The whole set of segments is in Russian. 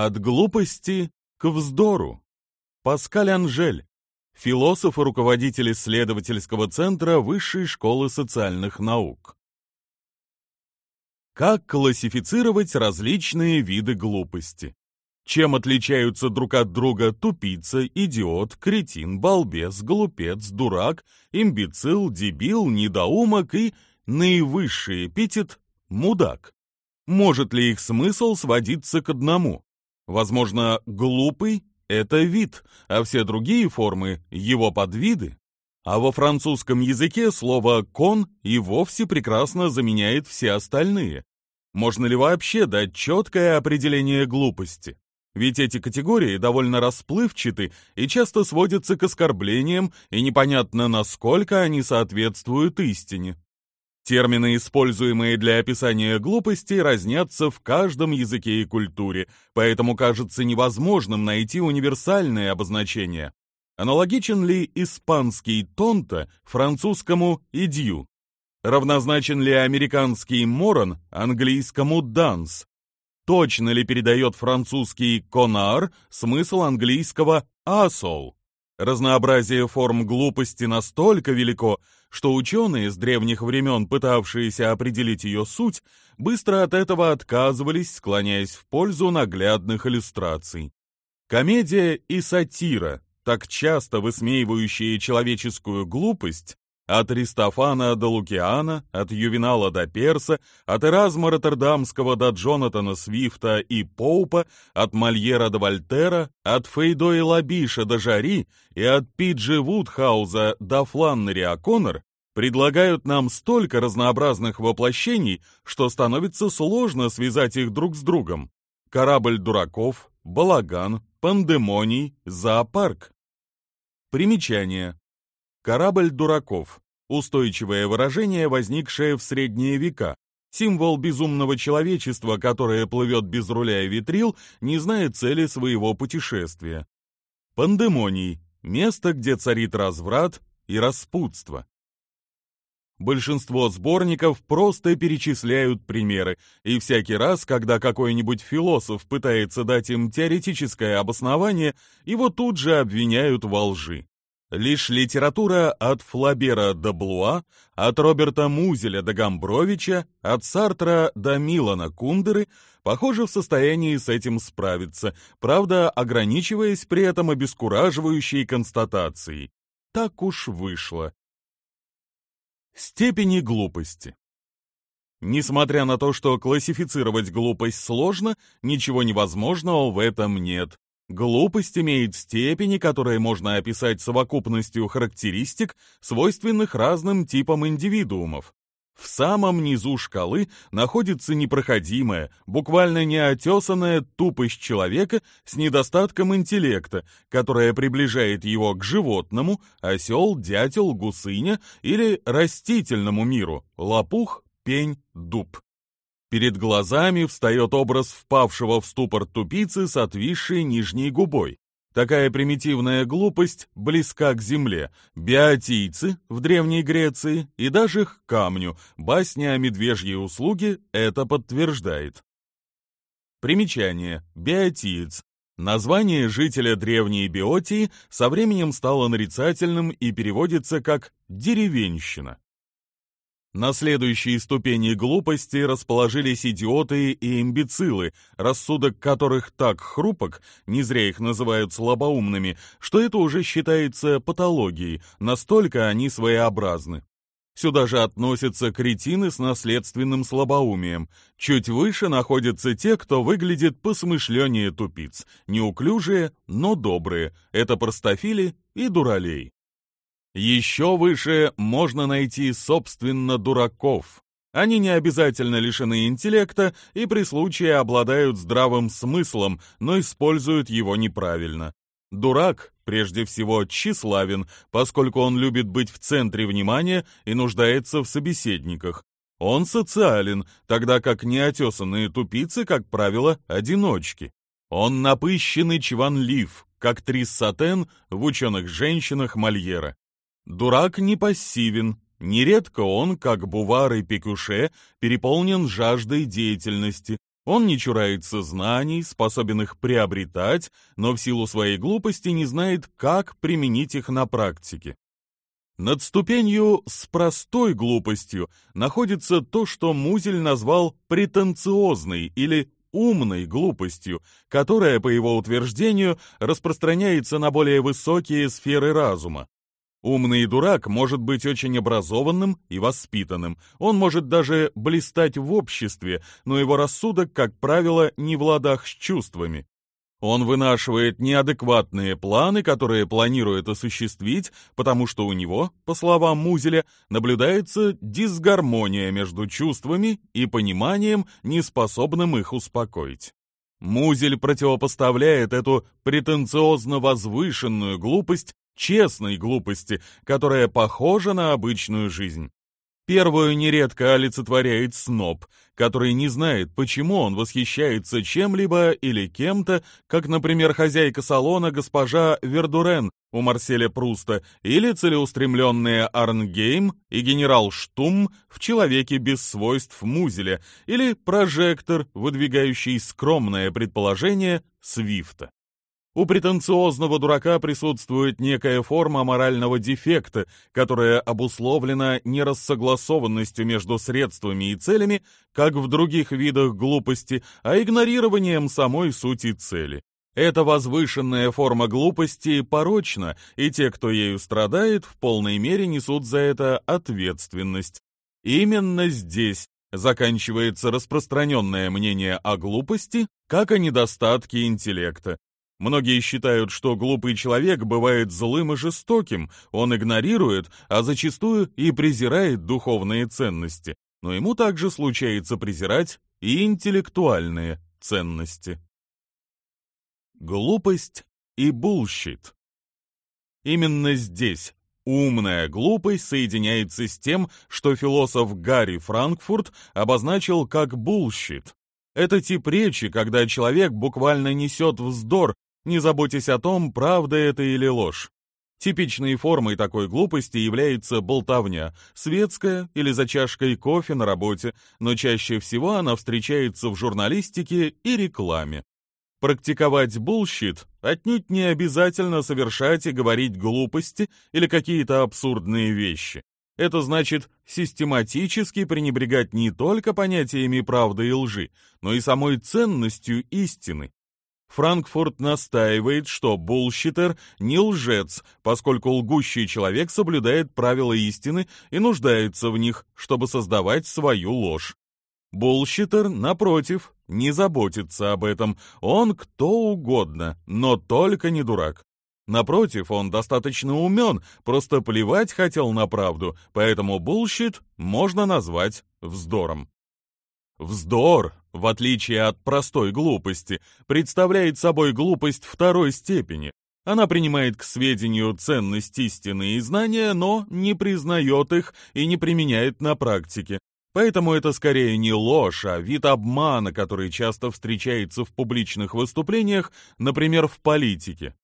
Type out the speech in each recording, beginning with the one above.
От глупости к вздору. Паскаль Анжель, философ и руководитель исследовательского центра Высшей школы социальных наук. Как классифицировать различные виды глупости? Чем отличаются друг от друга тупица, идиот, кретин, балбес, глупец, дурак, имбецил, дебил, недоумок и наивысший эпитет «мудак»? Может ли их смысл сводиться к одному? Возможно, глупый — это вид, а все другие формы — его подвиды. А во французском языке слово «кон» и вовсе прекрасно заменяет все остальные. Можно ли вообще дать четкое определение глупости? Ведь эти категории довольно расплывчаты и часто сводятся к оскорблениям, и непонятно, насколько они соответствуют истине. Термины, используемые для описания глупости, разнятся в каждом языке и культуре, поэтому кажется невозможным найти универсальное обозначение. Аналогичен ли испанский «тонто» французскому «идью»? Равнозначен ли американский «морон» английскому «данс»? Точно ли передает французский «конар» смысл английского «асол»? Разнообразие форм глупости настолько велико, что ученые с древних времен, пытавшиеся определить ее суть, быстро от этого отказывались, склоняясь в пользу наглядных иллюстраций. Комедия и сатира, так часто высмеивающие человеческую глупость, от Аристофана до Лукиана, от Ювенала до Перса, от Эразма Роттердамского до Джонатана Свифта и Поупа, от Мольера до Вольтера, от Фейдо и Лабиша до Жари и от Пиджи Вудхауза до Фланнери О'Коннор предлагают нам столько разнообразных воплощений, что становится сложно связать их друг с другом. Корабль дураков, балаган, пандемоний, зоопарк. Примечание. Корабль дураков. Устойчивое выражение, возникшее в средние века. Символ безумного человечества, которое плывет без руля и ветрил, не зная цели своего путешествия. Пандемоний. Место, где царит разврат и распутство. Большинство сборников просто перечисляют примеры, и всякий раз, когда какой-нибудь философ пытается дать им теоретическое обоснование, его тут же обвиняют во лжи. Лишь литература от Флабера до Блуа, от Роберта Музеля до Гамбровича, от Сартра до Милана Кундеры, похоже, в состоянии с этим справиться, правда, ограничиваясь при этом обескураживающей констатацией. Так уж вышло. Степени глупости Несмотря на то, что классифицировать глупость сложно, ничего невозможного в этом нет. Глупость имеет степени, которые можно описать совокупностью характеристик, свойственных разным типам индивидуумов. В самом низу шкалы находится непроходимая, буквально неотесанная тупость человека с недостатком интеллекта, которая приближает его к животному, осел, дятел, гусыня или растительному миру, лопух, пень, дуб. Перед глазами встает образ впавшего в ступор тупицы с отвисшей нижней губой. Такая примитивная глупость близка к земле. Биотийцы в Древней Греции и даже к камню. Басня о медвежьей услуге это подтверждает. Примечание. Биотиец. Название жителя древней Биотии со временем стало нарицательным и переводится как «деревенщина». На следующей ступени глупости расположились идиоты и имбецилы, рассудок которых так хрупок, не зря их называют слабоумными, что это уже считается патологией, настолько они своеобразны. Сюда же относятся кретины с наследственным слабоумием. Чуть выше находятся те, кто выглядит посмышленнее тупиц, неуклюжие, но добрые. Это простофили и дуралей. Еще выше можно найти, собственно, дураков. Они не обязательно лишены интеллекта и при случае обладают здравым смыслом, но используют его неправильно. Дурак, прежде всего, тщеславен, поскольку он любит быть в центре внимания и нуждается в собеседниках. Он социален, тогда как неотесанные тупицы, как правило, одиночки. Он напыщенный чванлив, как Трис Сатен в «Ученых женщинах» Мольера. Дурак не пассивен, нередко он, как Бувар и Пекуше, переполнен жаждой деятельности. Он не чурается знаний, способен их приобретать, но в силу своей глупости не знает, как применить их на практике. Над ступенью с простой глупостью находится то, что Музель назвал претенциозной или умной глупостью, которая, по его утверждению, распространяется на более высокие сферы разума. Умный дурак может быть очень образованным и воспитанным. Он может даже блистать в обществе, но его рассудок, как правило, не в ладах с чувствами. Он вынашивает неадекватные планы, которые планирует осуществить, потому что у него, по словам Музеля, наблюдается дисгармония между чувствами и пониманием, неспособным их успокоить. Музель противопоставляет эту претенциозно возвышенную глупость честной глупости, которая похожа на обычную жизнь. Первую нередко олицетворяет сноб, который не знает, почему он восхищается чем-либо или кем-то, как, например, хозяйка салона госпожа Вердурен у Марселя Пруста или целеустремленные Арнгейм и генерал Штум в «Человеке без свойств Музеля» или прожектор, выдвигающий скромное предположение Свифта. У претенциозного дурака присутствует некая форма морального дефекта, которая обусловлена нерассогласованностью между средствами и целями, как в других видах глупости, а игнорированием самой сути цели. Эта возвышенная форма глупости порочна, и те, кто ею страдает, в полной мере несут за это ответственность. Именно здесь заканчивается распространенное мнение о глупости как о недостатке интеллекта, Многие считают, что глупый человек бывает злым и жестоким, он игнорирует, а зачастую и презирает духовные ценности, но ему также случается презирать и интеллектуальные ценности. Глупость и bullshit. Именно здесь умная глупость соединяется с тем, что философ Гарри Франкфурт обозначил как bullshit. Это тип речи, когда человек буквально несет вздор, не заботясь о том, правда это или ложь. Типичной формой такой глупости является болтовня, светская или за чашкой кофе на работе, но чаще всего она встречается в журналистике и рекламе. Практиковать bullshit отнюдь не обязательно совершать и говорить глупости или какие-то абсурдные вещи. Это значит систематически пренебрегать не только понятиями правды и лжи, но и самой ценностью истины. Франкфурт настаивает, что bullshitter не лжец, поскольку лгущий человек соблюдает правила истины и нуждается в них, чтобы создавать свою ложь. Bullshitter, напротив, не заботится об этом, он кто угодно, но только не дурак. Напротив, он достаточно умен, просто плевать хотел на правду, поэтому bullshit можно назвать вздором. Вздор, в отличие от простой глупости, представляет собой глупость второй степени. Она принимает к сведению ценность истины и знания, но не признает их и не применяет на практике. Поэтому это скорее не ложь, а вид обмана, который часто встречается в публичных выступлениях, например, в политике.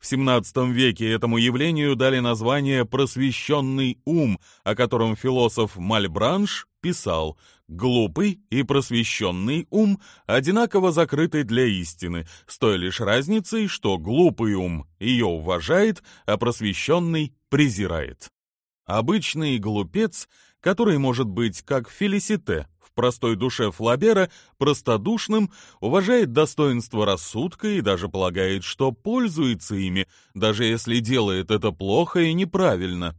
В XVII веке этому явлению дали название «просвещенный ум», о котором философ Мальбранш писал «Глупый и просвещенный ум одинаково закрыты для истины, с той лишь разницей, что глупый ум ее уважает, а просвещенный презирает». Обычный глупец, который может быть как Фелисите, простой душе Флабера, простодушным, уважает достоинство рассудка и даже полагает, что пользуется ими, даже если делает это плохо и неправильно.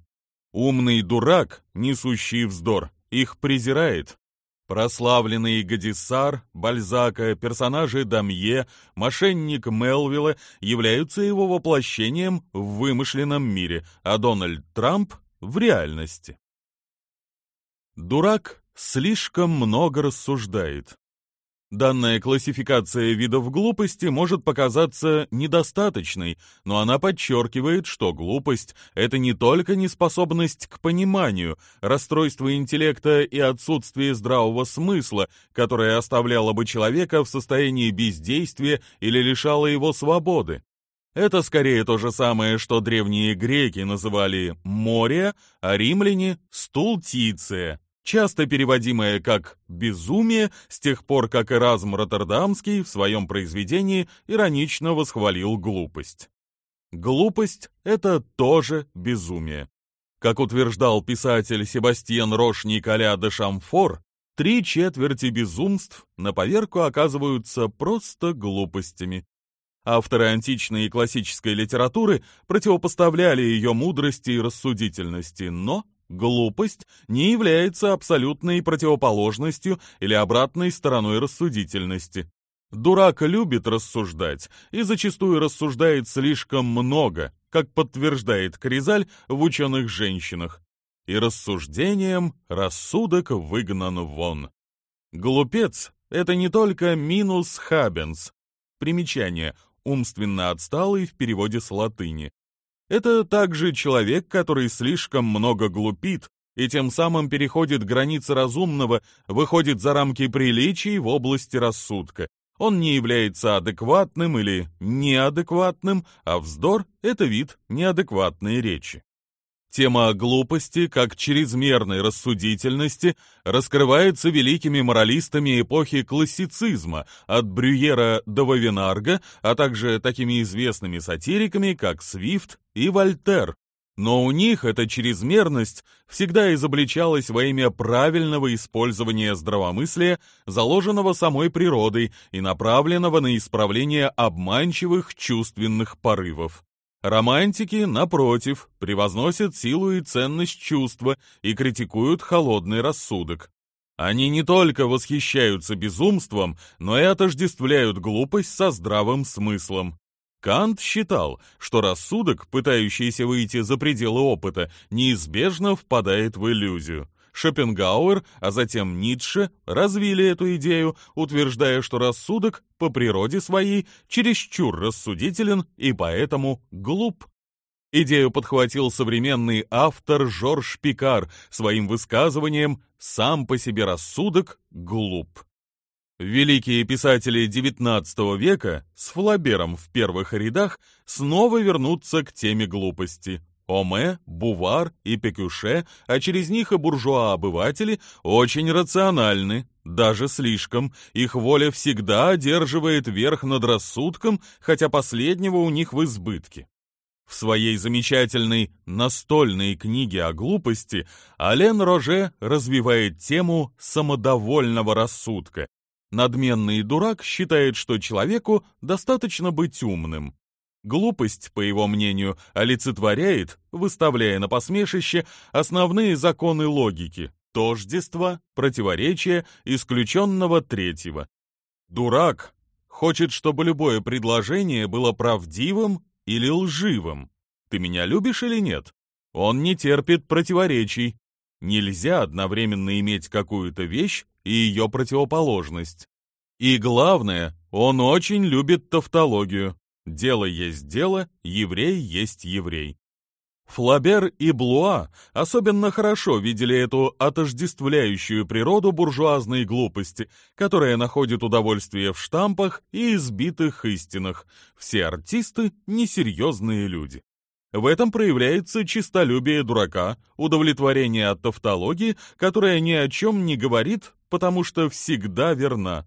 Умный дурак, несущий вздор, их презирает. Прославленный Гадисар, Бальзака, персонажи Дамье, мошенник Мелвилла являются его воплощением в вымышленном мире, а Дональд Трамп — в реальности. Дурак слишком много рассуждает. Данная классификация видов глупости может показаться недостаточной, но она подчеркивает, что глупость — это не только неспособность к пониманию, расстройство интеллекта и отсутствие здравого смысла, которое оставляло бы человека в состоянии бездействия или лишало его свободы. Это скорее то же самое, что древние греки называли море, а римляне — стултиция, часто переводимое как «безумие» с тех пор, как Эразм Роттердамский в своем произведении иронично восхвалил глупость. Глупость — это тоже безумие. Как утверждал писатель Себастьен Рош Николя де Шамфор, три четверти безумств на поверку оказываются просто глупостями. Авторы античной и классической литературы противопоставляли ее мудрости и рассудительности, но глупость не является абсолютной противоположностью или обратной стороной рассудительности. Дурак любит рассуждать и зачастую рассуждает слишком много, как подтверждает Кризаль в «Ученых женщинах». И рассуждением рассудок выгнан вон. Глупец — это не только минус хабенс. Примечание умственно отсталый в переводе с латыни. Это также человек, который слишком много глупит и тем самым переходит границы разумного, выходит за рамки приличий в области рассудка. Он не является адекватным или неадекватным, а вздор — это вид неадекватной речи. Тема глупости как чрезмерной рассудительности раскрывается великими моралистами эпохи классицизма, от Брюера до Вавенарга, а также такими известными сатириками, как Свифт и Вольтер. Но у них эта чрезмерность всегда изобличалась во имя правильного использования здравомыслия, заложенного самой природой и направленного на исправление обманчивых чувственных порывов. Романтики, напротив, превозносят силу и ценность чувства и критикуют холодный рассудок. Они не только восхищаются безумством, но и отождествляют глупость со здравым смыслом. Кант считал, что рассудок, пытающийся выйти за пределы опыта, неизбежно впадает в иллюзию. Шопенгауэр, а затем Ницше развили эту идею, утверждая, что рассудок по природе своей чересчур рассудителен и поэтому глуп. Идею подхватил современный автор Жорж Пикар своим высказыванием «сам по себе рассудок глуп». Великие писатели XIX века с Флабером в первых рядах снова вернутся к теме глупости. Оме, Бувар и Пекюше, а через них и буржуа-обыватели, очень рациональны, даже слишком. Их воля всегда одерживает верх над рассудком, хотя последнего у них в избытке. В своей замечательной настольной книге о глупости Ален Роже развивает тему самодовольного рассудка. Надменный дурак считает, что человеку достаточно быть умным. Глупость, по его мнению, олицетворяет, выставляя на посмешище, основные законы логики – тождества, противоречия, исключенного третьего. Дурак хочет, чтобы любое предложение было правдивым или лживым. Ты меня любишь или нет? Он не терпит противоречий. Нельзя одновременно иметь какую-то вещь и ее противоположность. И главное, он очень любит тавтологию. Дело есть дело, еврей есть еврей. Флабер и Блуа особенно хорошо видели эту отождествляющую природу буржуазной глупости, которая находит удовольствие в штампах и избитых истинах. Все артисты — несерьезные люди. В этом проявляется чистолюбие дурака, удовлетворение от тавтологии, которая ни о чем не говорит, потому что всегда верна.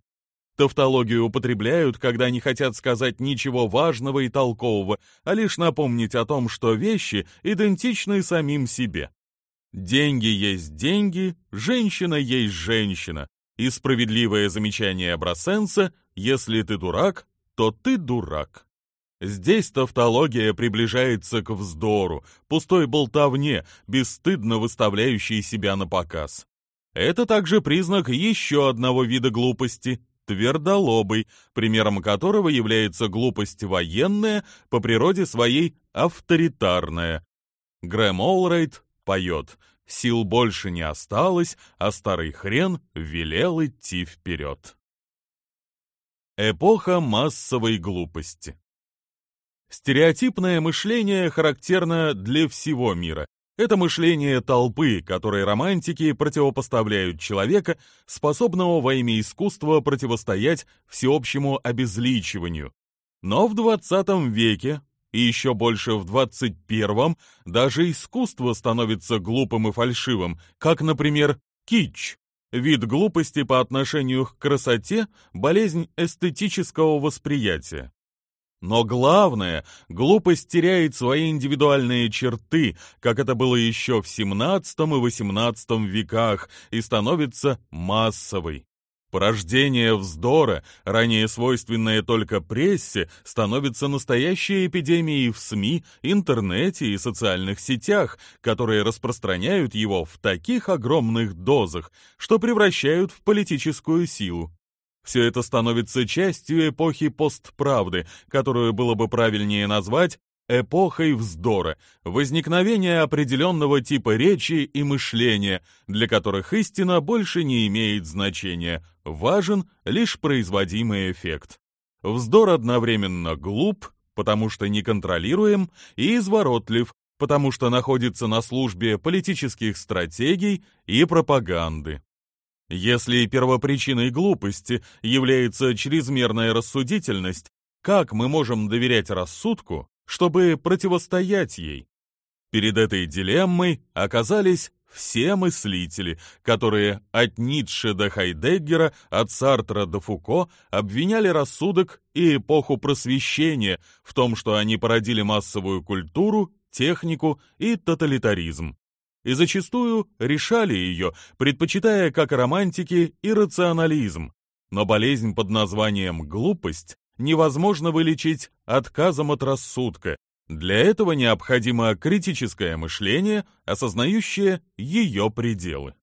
Тавтологию употребляют, когда не хотят сказать ничего важного и толкового, а лишь напомнить о том, что вещи идентичны самим себе. Деньги есть деньги, женщина есть женщина. И справедливое замечание Брасенса «Если ты дурак, то ты дурак». Здесь тавтология приближается к вздору, пустой болтовне, бесстыдно выставляющей себя на показ. Это также признак еще одного вида глупости твердолобый, примером которого является глупость военная, по природе своей авторитарная. Грэм Олрайт поет «Сил больше не осталось, а старый хрен велел идти вперед». Эпоха массовой глупости Стереотипное мышление характерно для всего мира, это мышление толпы, которой романтики противопоставляют человека, способного во имя искусства противостоять всеобщему обезличиванию. Но в 20 веке, и еще больше в 21 даже искусство становится глупым и фальшивым, как, например, Кич – вид глупости по отношению к красоте, болезнь эстетического восприятия. Но главное, глупость теряет свои индивидуальные черты, как это было еще в XVII и XVIII веках, и становится массовой. Порождение вздора, ранее свойственное только прессе, становится настоящей эпидемией в СМИ, интернете и социальных сетях, которые распространяют его в таких огромных дозах, что превращают в политическую силу. Все это становится частью эпохи постправды, которую было бы правильнее назвать эпохой вздора, возникновения определенного типа речи и мышления, для которых истина больше не имеет значения, важен лишь производимый эффект. Вздор одновременно глуп, потому что неконтролируем, и изворотлив, потому что находится на службе политических стратегий и пропаганды. Если первопричиной глупости является чрезмерная рассудительность, как мы можем доверять рассудку, чтобы противостоять ей? Перед этой дилеммой оказались все мыслители, которые от Ницше до Хайдеггера, от Сартра до Фуко обвиняли рассудок и эпоху просвещения в том, что они породили массовую культуру, технику и тоталитаризм и зачастую решали ее, предпочитая как романтики и рационализм. Но болезнь под названием «глупость» невозможно вылечить отказом от рассудка. Для этого необходимо критическое мышление, осознающее ее пределы.